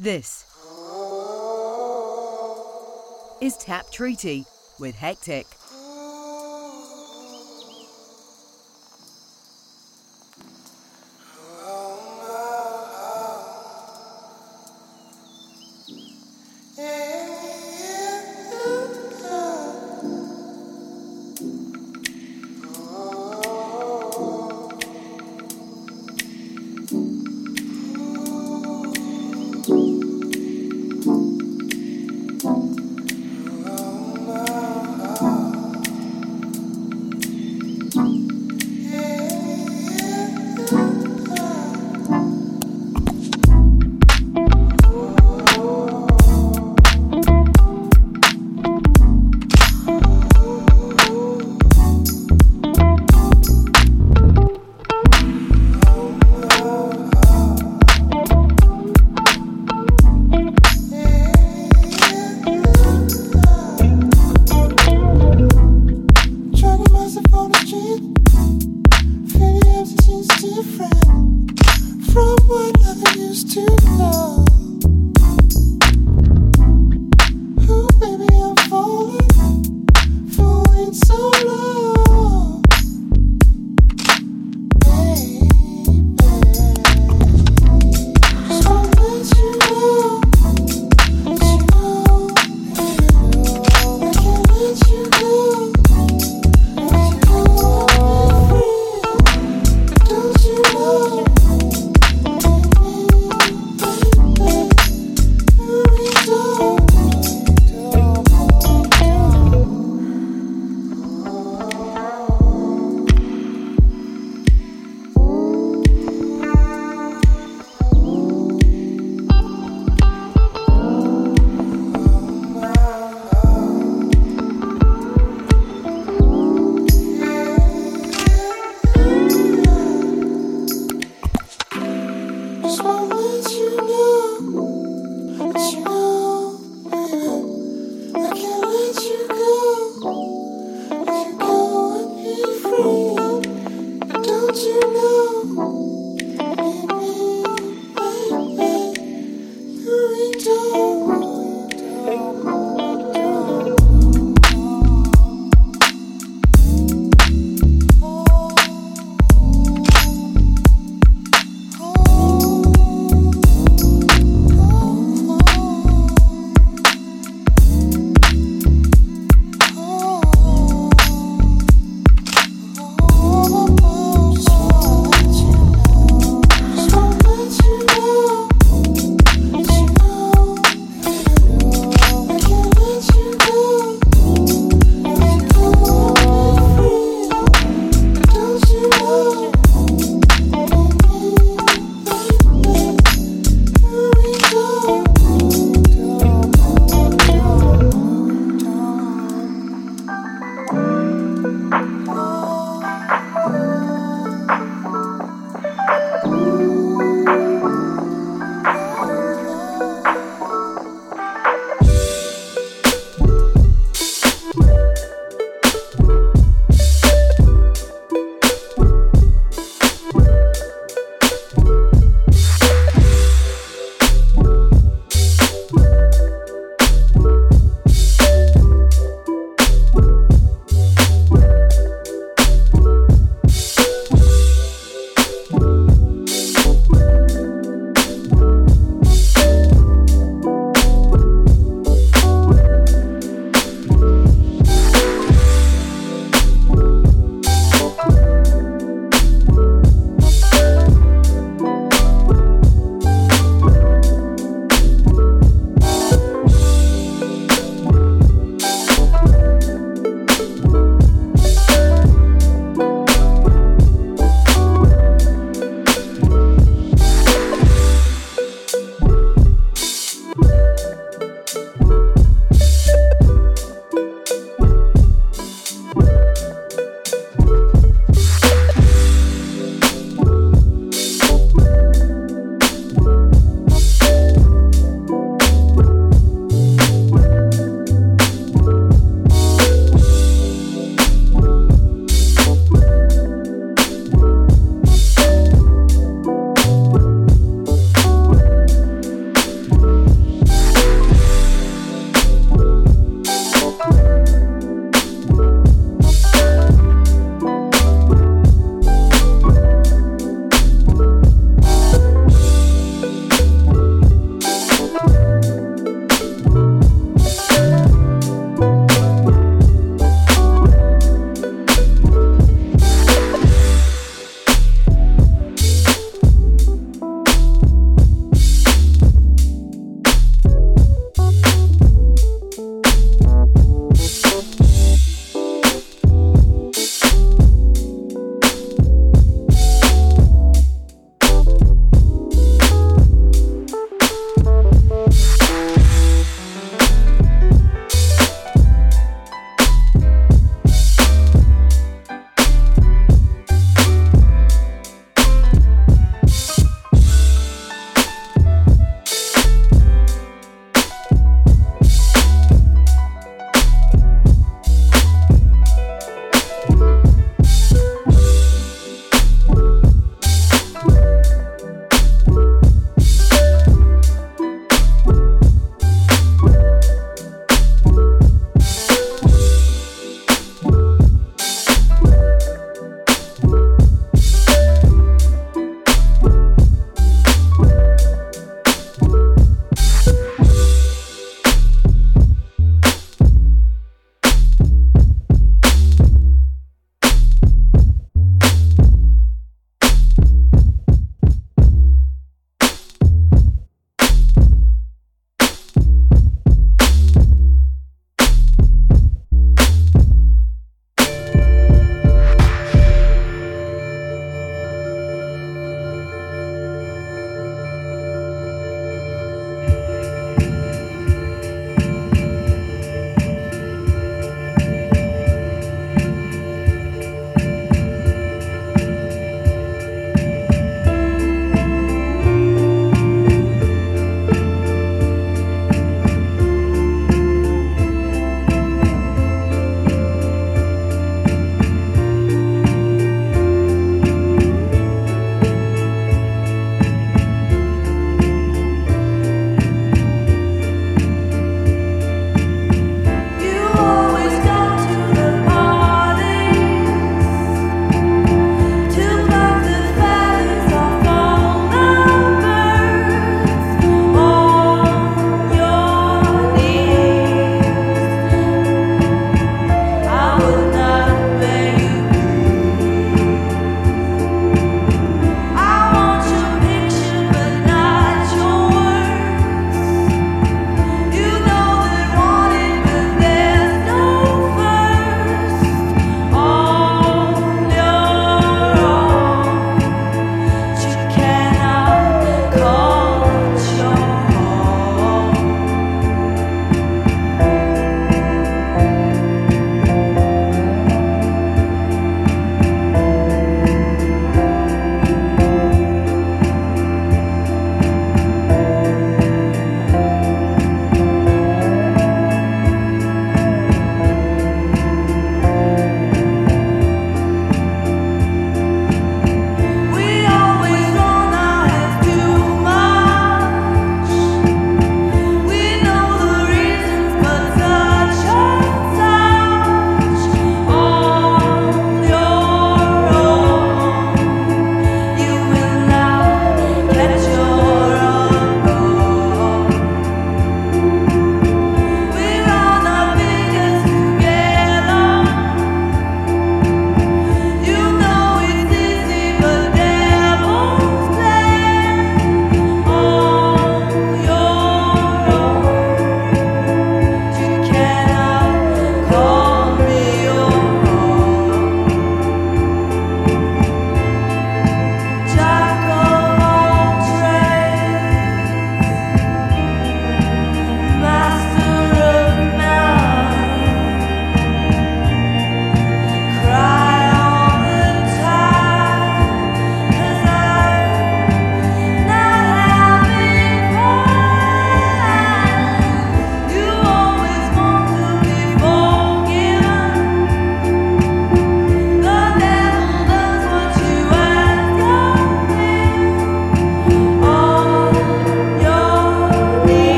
This is Tap Treaty with Hectic.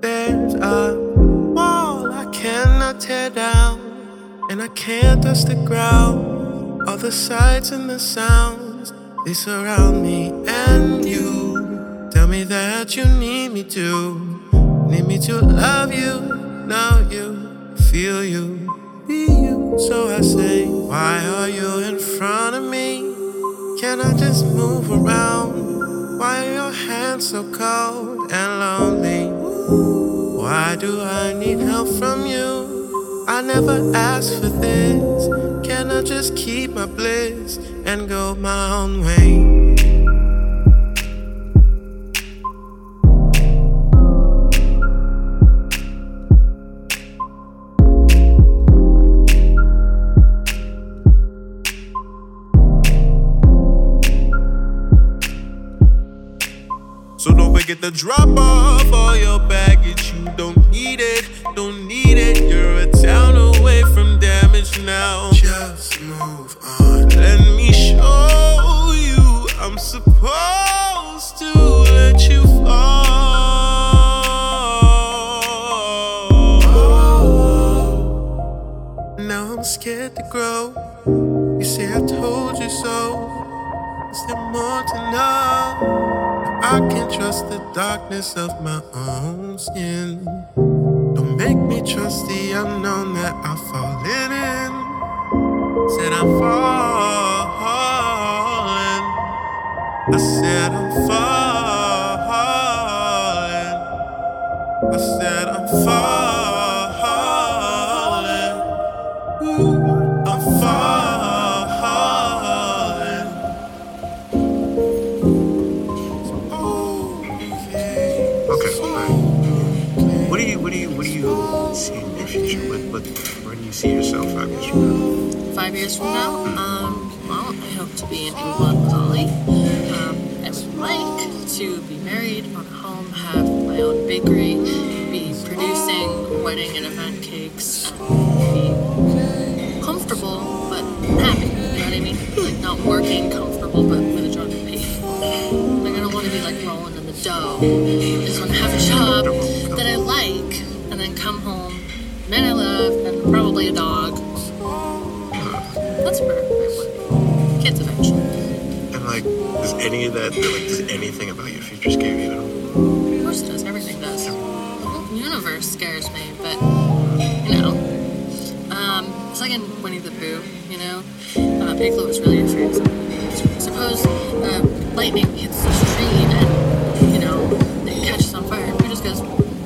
There's a wall I cannot tear down, and I can't touch the ground. All the sights and the sounds they surround me and you. Tell me that you need me to, need me to love you, know you, feel you. So I say, Why are you in front of me? Can I just move around? Why are your hands so cold and lonely? Why do I need help from you? I never asked for this. Can I just keep my bliss and go my own way? get the drop off all your baggage. You don't need it, don't need it. You're a town away from damage now. Just move on. Let me show you I'm supposed to let you fall. Now I'm scared to grow. You say I I can't trust the darkness of my own skin. Don't make me trust the unknown that I've fallen in. Said I'm falling. I said I'm falling. I said I'm years from now, um, well, I hope to be in England with. Um, I would like to be married, own a home, have my own bakery, be producing wedding and event cakes, be comfortable but happy. You know what I mean? Like not working comfortable but with a job to pay. Like I don't want to be like rolling in the dough. I just want to have a job like, does any of that like does anything about your future scare you at all? Of course it does. Everything does. The whole universe scares me, but you know, um, it's like in Winnie the Pooh. You know, uh, Piglet was really afraid. Suppose uh, lightning hits this tree and you know it catches on fire. Pooh just goes,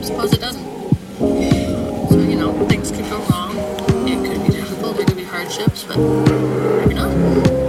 suppose it doesn't. So you know, things could go wrong. It could be difficult. There could be hardships, but maybe not.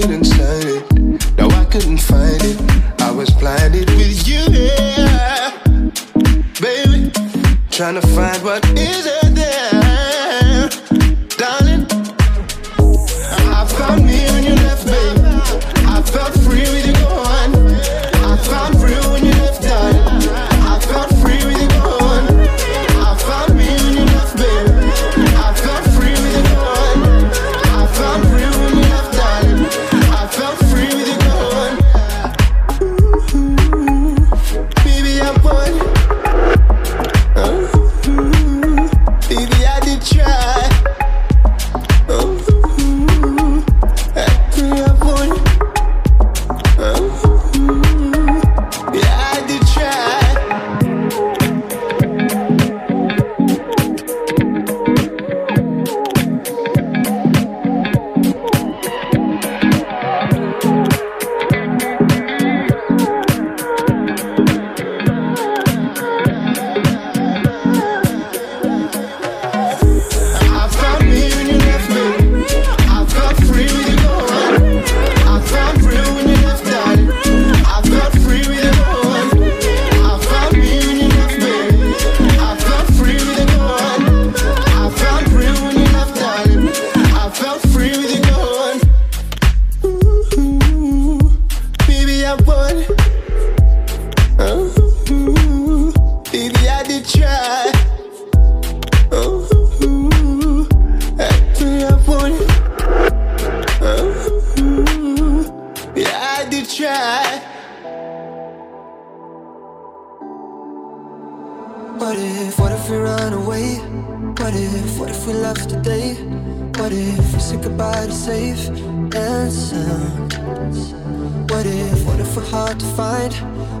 Couldn't find it. No, I couldn't find it. I was blinded with you, yeah. baby. Trying to find what isn't there, What if, what if we run away? What if, what if we left today? What if we said goodbye to safe and sound? What if, what if we're hard to find?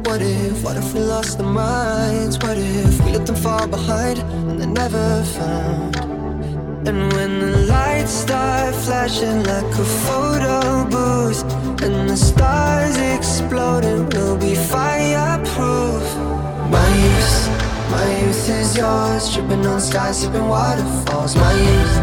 What if, what if we lost our minds? What if we let them fall behind and they're never found? And when the lights start flashing like a photo booth And the stars exploding, we'll be fireproof My youth, my youth is yours Dripping on skies, sipping waterfalls. My youth,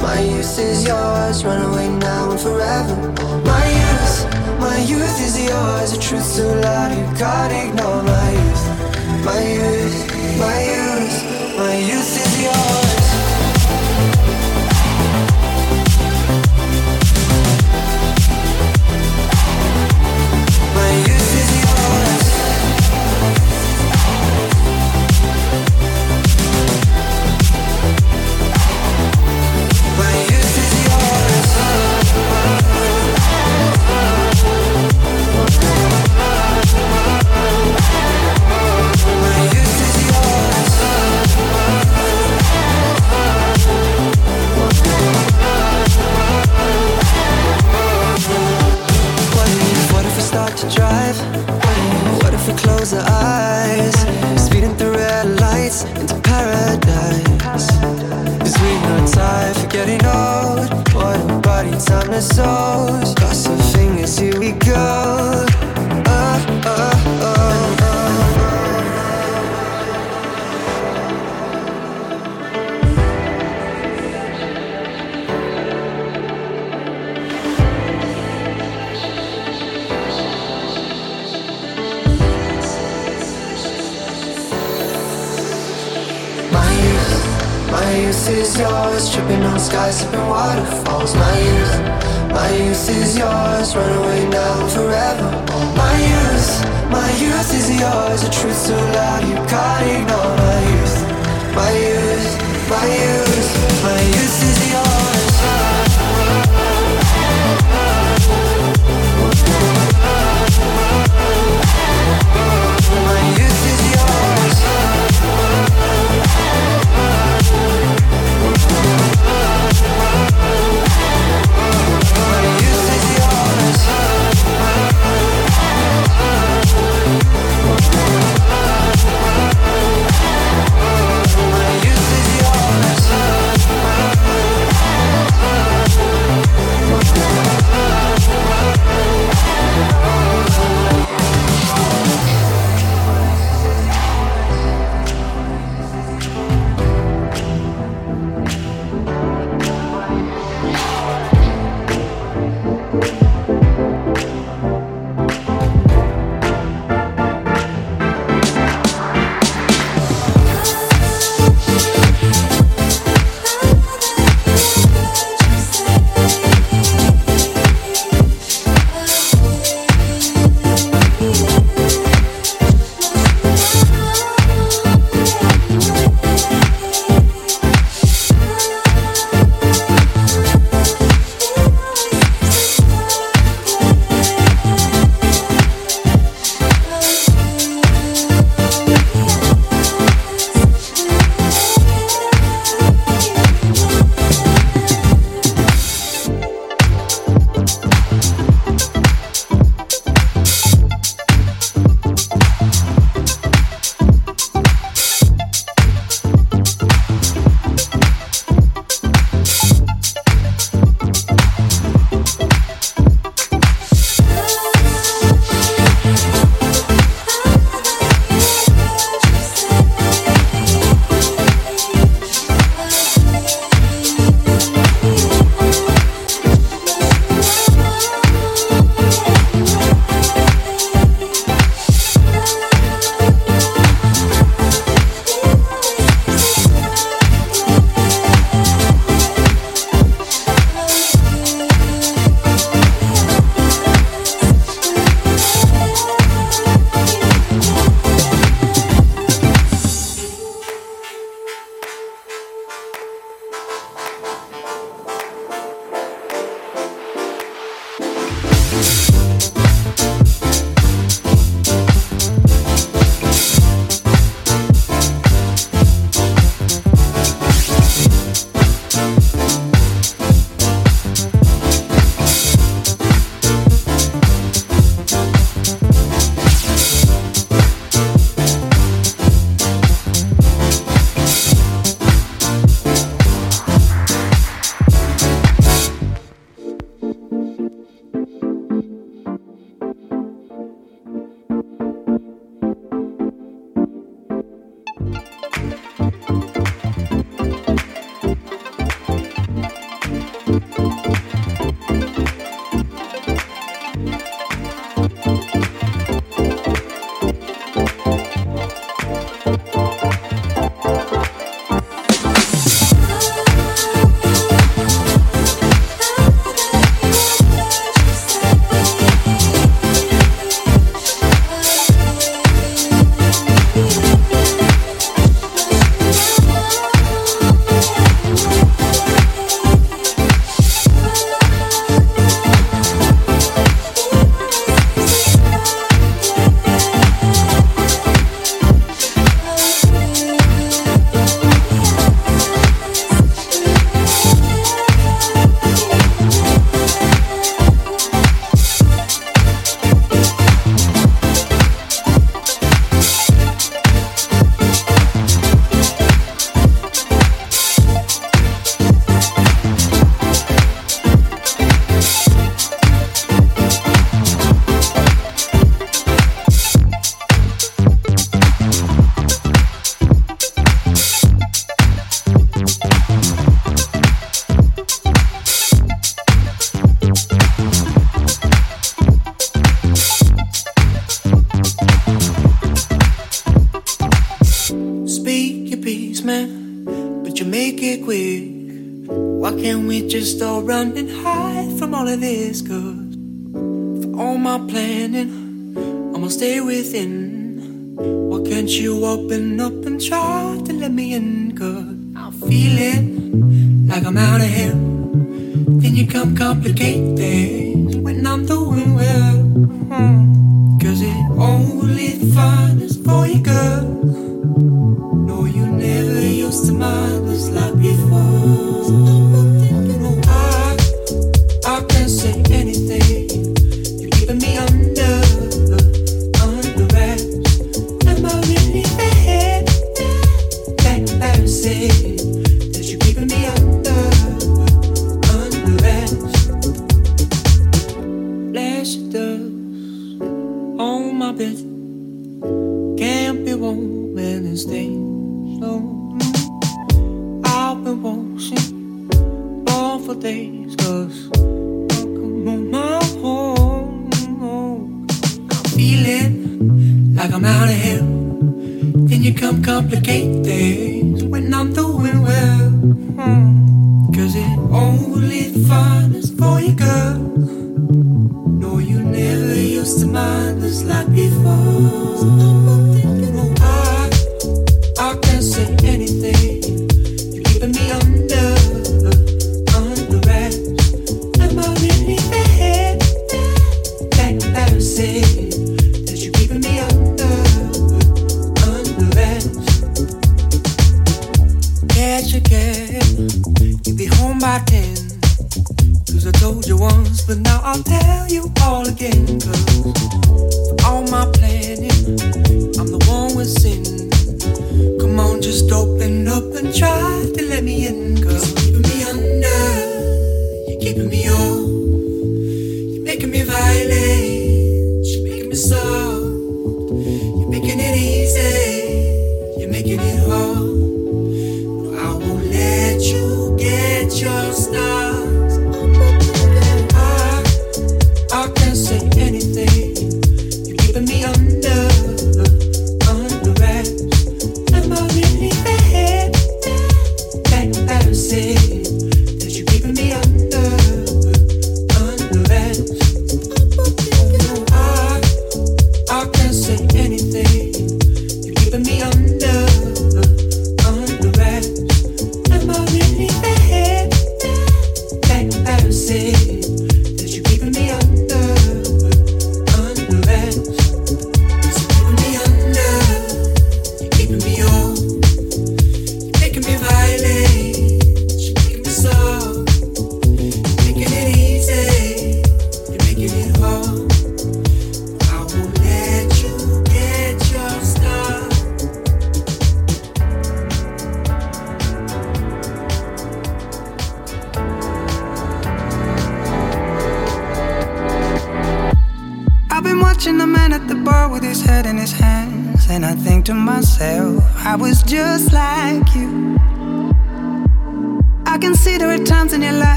my youth is yours Run away now and forever. My youth, my youth is yours The truth so loud you can't ignore. My youth, my youth, my youth My youth is yours is yours, tripping on skies, sipping waterfalls. My youth, my youth is yours, run away now forever. My youth, my youth is yours, a truth so loud you can't ignore. My youth, my youth, my youth, my youth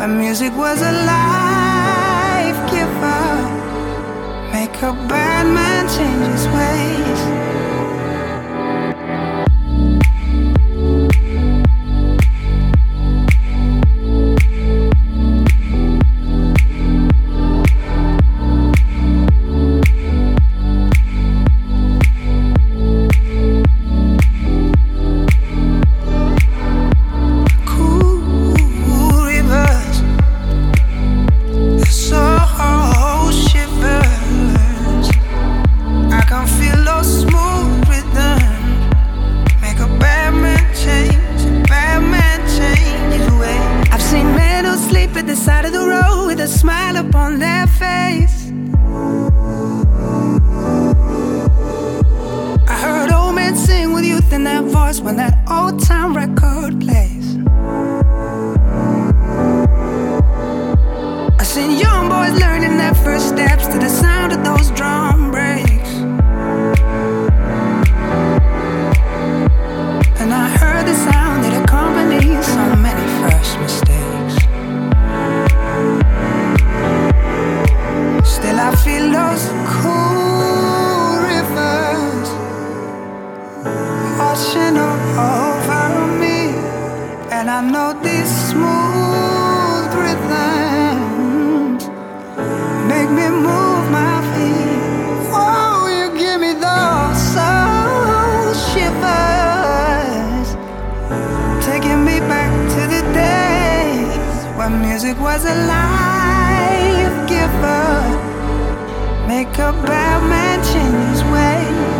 My music was a life giver. Make a bad man change his ways. music was a life giver. Make a bad man change his ways.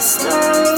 Slow